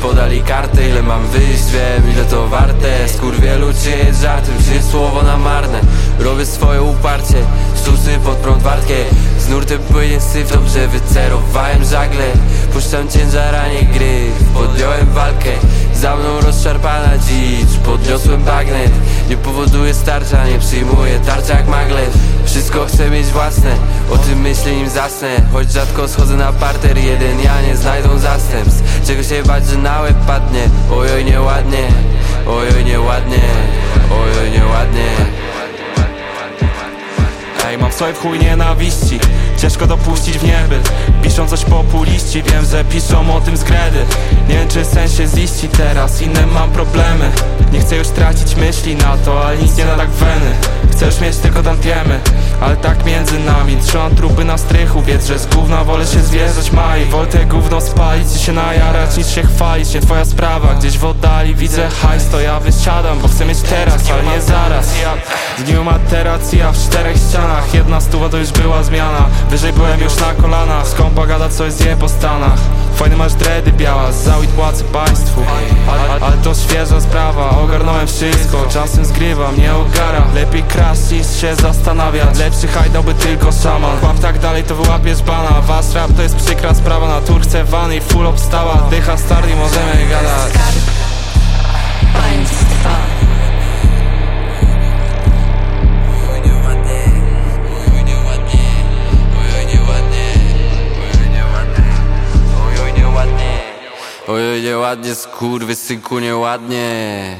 podali kartę Ile mam wyjść, wiem ile to warte. Skurwielu czy jest żartem, czy jest słowo na marne. Robię swoje uparcie, sztuczny pod prąd wartkę. Z nurtem płynie syf, dobrze wycerowałem żagle. Puszczam ciężara, nie gry, podjąłem walkę. Za mną rozszarpana dzicz, podniosłem bagnet. Nie powoduje starcza, nie przyjmuję tarcza jak maglev Wszystko chcę mieć własne, o tym myślę nim zasnę. Choć rzadko schodzę na parter, jeden ja nie znajdą zastępstw. Czego się bać, że na łeb padnie, ojoj nieładnie Ojoj nieładnie, ojoj nieładnie. Ej, mam w sobie w chuj nienawiści. Ciężko dopuścić w niebyt Piszą coś populiści. Wiem, że piszą o tym z gredy. Nie wiem, czy sens się ziści teraz. Inne mam problemy. Nie chcę już tracić myśli na to Ale nic nie da tak już mieć tylko tantiemy Ale tak między nami Trzymam trupy na strychu. Wiedz, że z gówna wolę się zwierzać. Maj Wolę te gówno spalić i się najarać Niż się chwalić, nie twoja sprawa. Gdzieś w oddali widzę hajs To ja wysiadam, bo chcę mieć teraz Ale nie zaraz Zgnił materacja w czterech ścianach. Jedna stuwa to już była zmiana. Wyżej byłem już na kolanach. Skąpa gada coś zje po stanach? Fajny masz dredy biała. Załit płacę państwu. Ale, ale to świeża sprawa. Ogarnąłem wszystko. Czasem zgrywam, nie ogara Lepiej kraść niż się zastanawiać. Lepszy hajdałby tylko szaman. Łap tak dalej to wyłapiesz bana. Was rap to jest przykra sprawa. Natur chce wany i full obstała Dycha stary możemy gadać. Ojoj nieładnie, skurwysynku nieładnie